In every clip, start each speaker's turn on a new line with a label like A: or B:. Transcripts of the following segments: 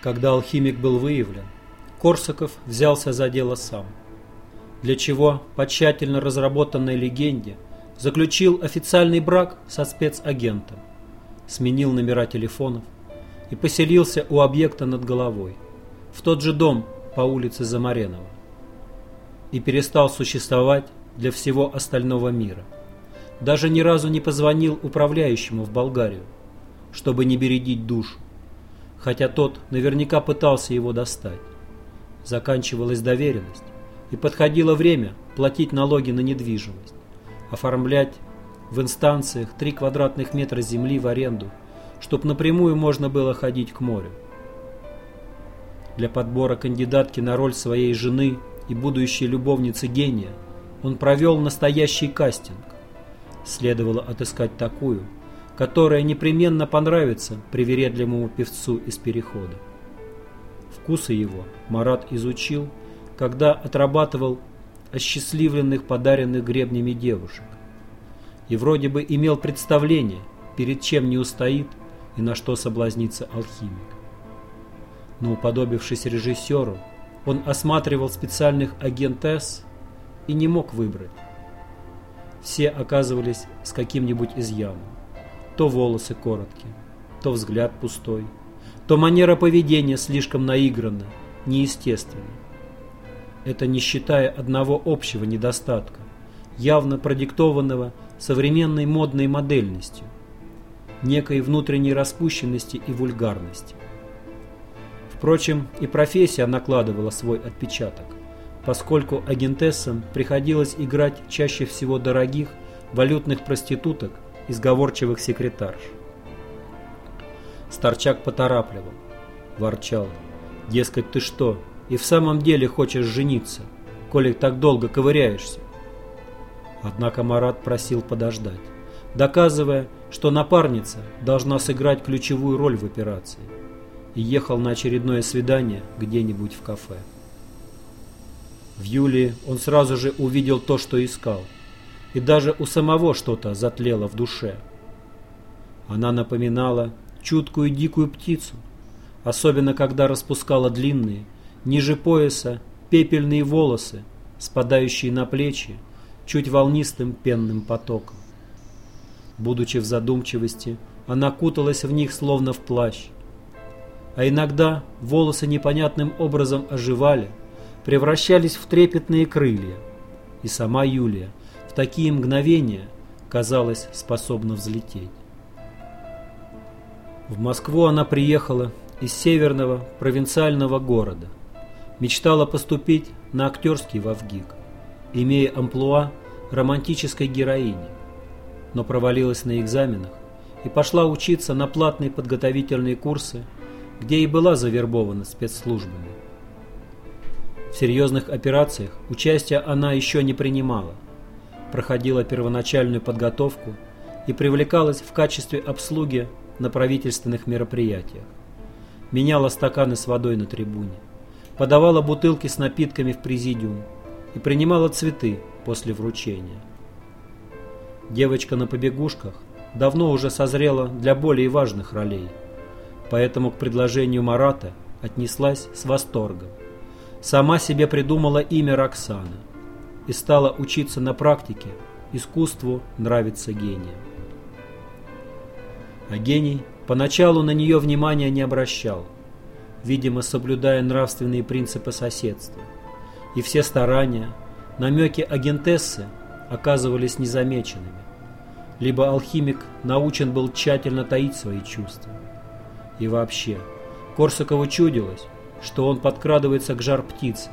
A: Когда алхимик был выявлен, Корсаков взялся за дело сам, для чего по тщательно разработанной легенде заключил официальный брак со спецагентом, сменил номера телефонов и поселился у объекта над головой, в тот же дом по улице Замаренова, и перестал существовать для всего остального мира. Даже ни разу не позвонил управляющему в Болгарию, чтобы не бередить душу, хотя тот наверняка пытался его достать. Заканчивалась доверенность, и подходило время платить налоги на недвижимость, оформлять в инстанциях 3 квадратных метра земли в аренду, чтоб напрямую можно было ходить к морю. Для подбора кандидатки на роль своей жены и будущей любовницы гения он провел настоящий кастинг. Следовало отыскать такую – которая непременно понравится привередливому певцу из перехода. Вкусы его Марат изучил, когда отрабатывал осчастливленных подаренных гребнями девушек. И вроде бы имел представление, перед чем не устоит и на что соблазнится алхимик. Но уподобившись режиссеру, он осматривал специальных агентесс и не мог выбрать. Все оказывались с каким-нибудь изъяном. То волосы короткие, то взгляд пустой, то манера поведения слишком наигранна, неестественна. Это не считая одного общего недостатка, явно продиктованного современной модной модельностью, некой внутренней распущенности и вульгарности. Впрочем, и профессия накладывала свой отпечаток, поскольку агентессам приходилось играть чаще всего дорогих валютных проституток изговорчивых секретарш. Старчак поторапливал, ворчал. Дескать, ты что, и в самом деле хочешь жениться, коли так долго ковыряешься? Однако Марат просил подождать, доказывая, что напарница должна сыграть ключевую роль в операции, и ехал на очередное свидание где-нибудь в кафе. В Юлии он сразу же увидел то, что искал – и даже у самого что-то затлело в душе. Она напоминала чуткую дикую птицу, особенно когда распускала длинные, ниже пояса, пепельные волосы, спадающие на плечи, чуть волнистым пенным потоком. Будучи в задумчивости, она куталась в них словно в плащ. А иногда волосы непонятным образом оживали, превращались в трепетные крылья. И сама Юлия такие мгновения, казалось, способна взлететь. В Москву она приехала из северного провинциального города. Мечтала поступить на актерский в Авгик, имея амплуа романтической героини, но провалилась на экзаменах и пошла учиться на платные подготовительные курсы, где и была завербована спецслужбами. В серьезных операциях участия она еще не принимала – проходила первоначальную подготовку и привлекалась в качестве обслуги на правительственных мероприятиях. Меняла стаканы с водой на трибуне, подавала бутылки с напитками в президиум и принимала цветы после вручения. Девочка на побегушках давно уже созрела для более важных ролей, поэтому к предложению Марата отнеслась с восторгом. Сама себе придумала имя Роксана и стала учиться на практике искусству нравится гением. А гений поначалу на нее внимания не обращал, видимо, соблюдая нравственные принципы соседства. И все старания, намеки агентессы оказывались незамеченными. Либо алхимик научен был тщательно таить свои чувства. И вообще, Корсакову чудилось, что он подкрадывается к жар птицы,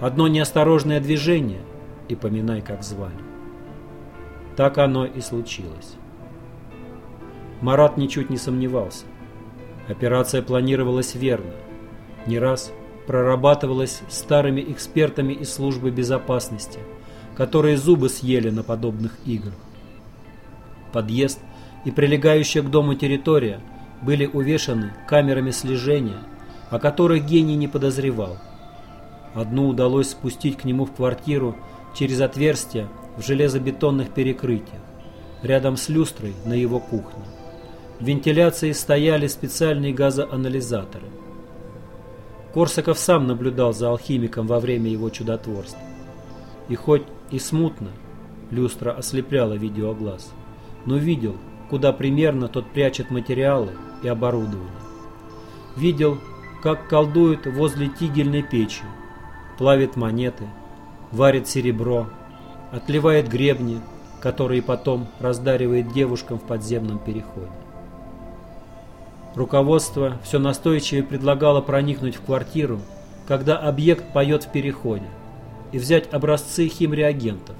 A: Одно неосторожное движение, и поминай, как звали. Так оно и случилось. Марат ничуть не сомневался. Операция планировалась верно. Не раз прорабатывалась старыми экспертами из службы безопасности, которые зубы съели на подобных играх. Подъезд и прилегающая к дому территория были увешаны камерами слежения, о которых гений не подозревал – Одну удалось спустить к нему в квартиру через отверстие в железобетонных перекрытиях, рядом с люстрой на его кухне. В вентиляции стояли специальные газоанализаторы. Корсаков сам наблюдал за алхимиком во время его чудотворства. И хоть и смутно, люстра ослепляла видеоглаз, но видел, куда примерно тот прячет материалы и оборудование. Видел, как колдует возле тигельной печи, плавит монеты, варит серебро, отливает гребни, которые потом раздаривает девушкам в подземном переходе. Руководство все настойчивее предлагало проникнуть в квартиру, когда объект поет в переходе, и взять образцы химреагентов,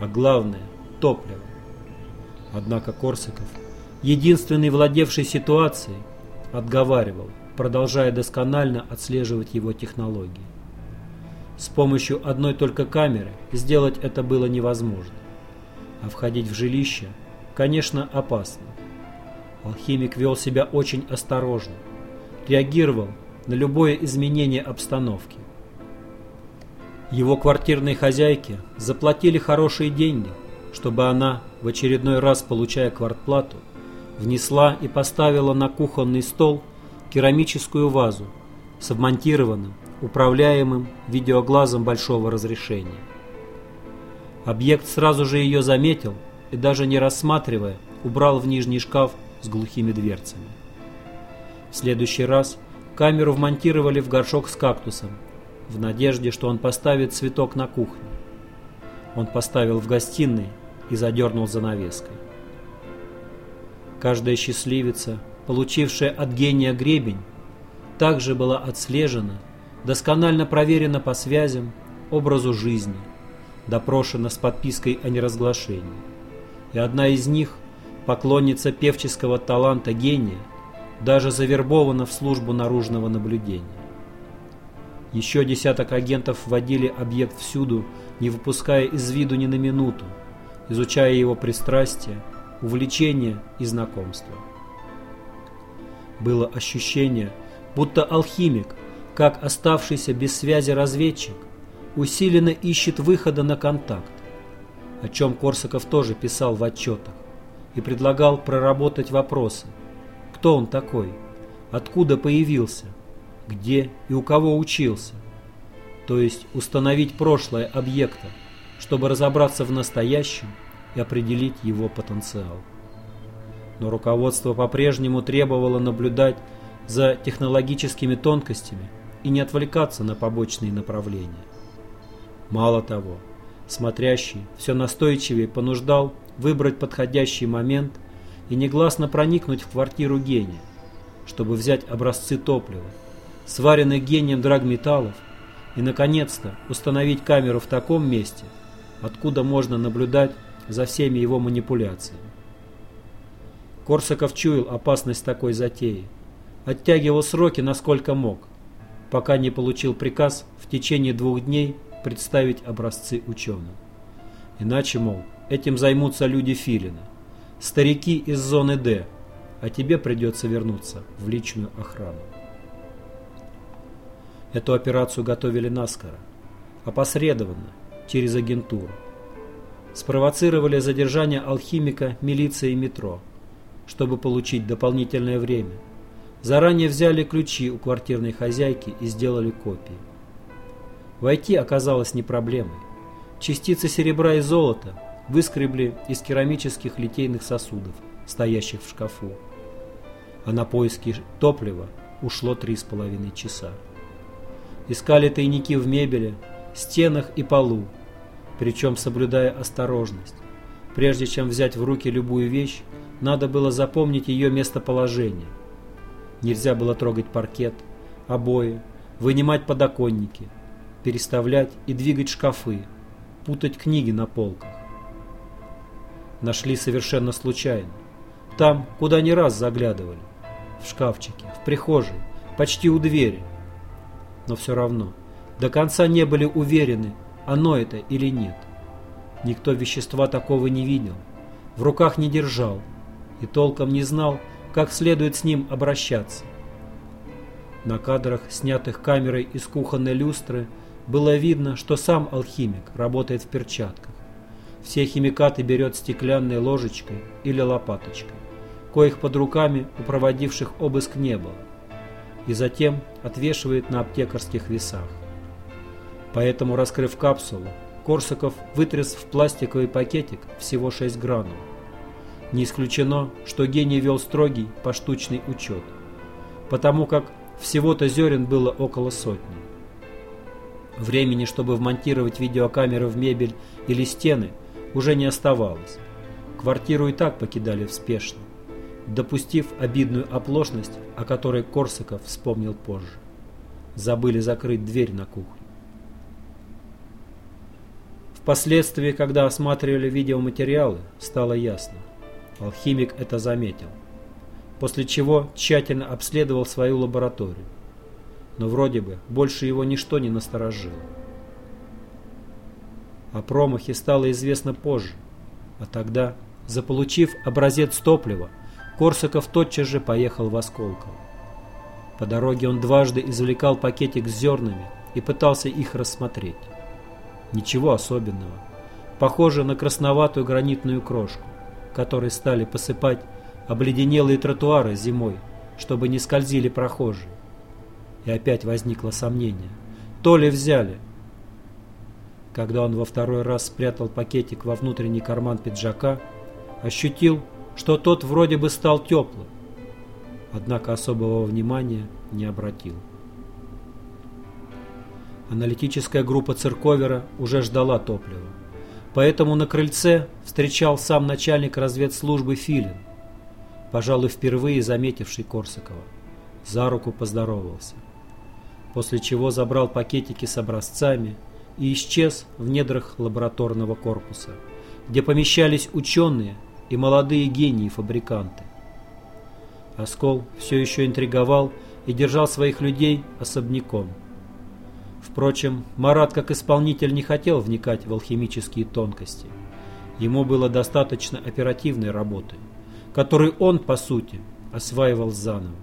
A: а главное – топливо. Однако Корсаков, единственный владевший ситуацией, отговаривал, продолжая досконально отслеживать его технологии. С помощью одной только камеры сделать это было невозможно. А входить в жилище, конечно, опасно. Алхимик вел себя очень осторожно, реагировал на любое изменение обстановки. Его квартирной хозяйке заплатили хорошие деньги, чтобы она, в очередной раз получая квартплату, внесла и поставила на кухонный стол керамическую вазу с вмонтированным, управляемым видеоглазом большого разрешения. Объект сразу же ее заметил и даже не рассматривая, убрал в нижний шкаф с глухими дверцами. В следующий раз камеру вмонтировали в горшок с кактусом, в надежде, что он поставит цветок на кухне. Он поставил в гостиной и задернул занавеской. Каждая счастливица, получившая от гения гребень, также была отслежена, досконально проверена по связям, образу жизни, допрошена с подпиской о неразглашении. И одна из них – поклонница певческого таланта гения, даже завербована в службу наружного наблюдения. Еще десяток агентов вводили объект всюду, не выпуская из виду ни на минуту, изучая его пристрастия, увлечения и знакомства. Было ощущение, будто алхимик, как оставшийся без связи разведчик, усиленно ищет выхода на контакт, о чем Корсаков тоже писал в отчетах и предлагал проработать вопросы. Кто он такой? Откуда появился? Где и у кого учился? То есть установить прошлое объекта, чтобы разобраться в настоящем и определить его потенциал. Но руководство по-прежнему требовало наблюдать за технологическими тонкостями и не отвлекаться на побочные направления. Мало того, смотрящий все настойчивее понуждал выбрать подходящий момент и негласно проникнуть в квартиру гения, чтобы взять образцы топлива, сваренных гением драгметаллов, и, наконец-то, установить камеру в таком месте, откуда можно наблюдать за всеми его манипуляциями. Корсаков чуял опасность такой затеи, оттягивал сроки насколько мог, пока не получил приказ в течение двух дней представить образцы ученым. Иначе, мол, Этим займутся люди Филина. Старики из зоны Д, а тебе придется вернуться в личную охрану. Эту операцию готовили наскоро, опосредованно, через агентуру. Спровоцировали задержание алхимика милиции метро, чтобы получить дополнительное время. Заранее взяли ключи у квартирной хозяйки и сделали копии. Войти оказалось не проблемой. Частицы серебра и золота выскребли из керамических литейных сосудов, стоящих в шкафу. А на поиски топлива ушло три с половиной часа. Искали тайники в мебели, стенах и полу, причем соблюдая осторожность. Прежде чем взять в руки любую вещь, надо было запомнить ее местоположение. Нельзя было трогать паркет, обои, вынимать подоконники, переставлять и двигать шкафы, путать книги на полках нашли совершенно случайно. Там, куда не раз заглядывали. В шкафчике, в прихожей, почти у двери. Но все равно, до конца не были уверены, оно это или нет. Никто вещества такого не видел, в руках не держал и толком не знал, как следует с ним обращаться. На кадрах, снятых камерой из кухонной люстры, было видно, что сам алхимик работает в перчатках. Все химикаты берет стеклянной ложечкой или лопаточкой, коих под руками у проводивших обыск не было. и затем отвешивает на аптекарских весах. Поэтому, раскрыв капсулу, Корсаков вытряс в пластиковый пакетик всего 6 гранул. Не исключено, что гений вел строгий поштучный учет, потому как всего-то зерен было около сотни. Времени, чтобы вмонтировать видеокамеры в мебель или стены, уже не оставалось. Квартиру и так покидали спешно, допустив обидную оплошность, о которой Корсаков вспомнил позже. Забыли закрыть дверь на кухню. Впоследствии, когда осматривали видеоматериалы, стало ясно. Алхимик это заметил. После чего тщательно обследовал свою лабораторию. Но вроде бы больше его ничто не насторожило. О промахе стало известно позже, а тогда, заполучив образец топлива, Корсаков тотчас же поехал в Осколково. По дороге он дважды извлекал пакетик с зернами и пытался их рассмотреть. Ничего особенного. Похоже на красноватую гранитную крошку, которой стали посыпать обледенелые тротуары зимой, чтобы не скользили прохожие. И опять возникло сомнение. То ли взяли, когда он во второй раз спрятал пакетик во внутренний карман пиджака, ощутил, что тот вроде бы стал теплым, однако особого внимания не обратил. Аналитическая группа Цирковера уже ждала топлива, поэтому на крыльце встречал сам начальник разведслужбы Филин, пожалуй, впервые заметивший Корсакова. За руку поздоровался, после чего забрал пакетики с образцами – и исчез в недрах лабораторного корпуса, где помещались ученые и молодые гении-фабриканты. Оскол все еще интриговал и держал своих людей особняком. Впрочем, Марат как исполнитель не хотел вникать в алхимические тонкости. Ему было достаточно оперативной работы, которую он, по сути, осваивал заново.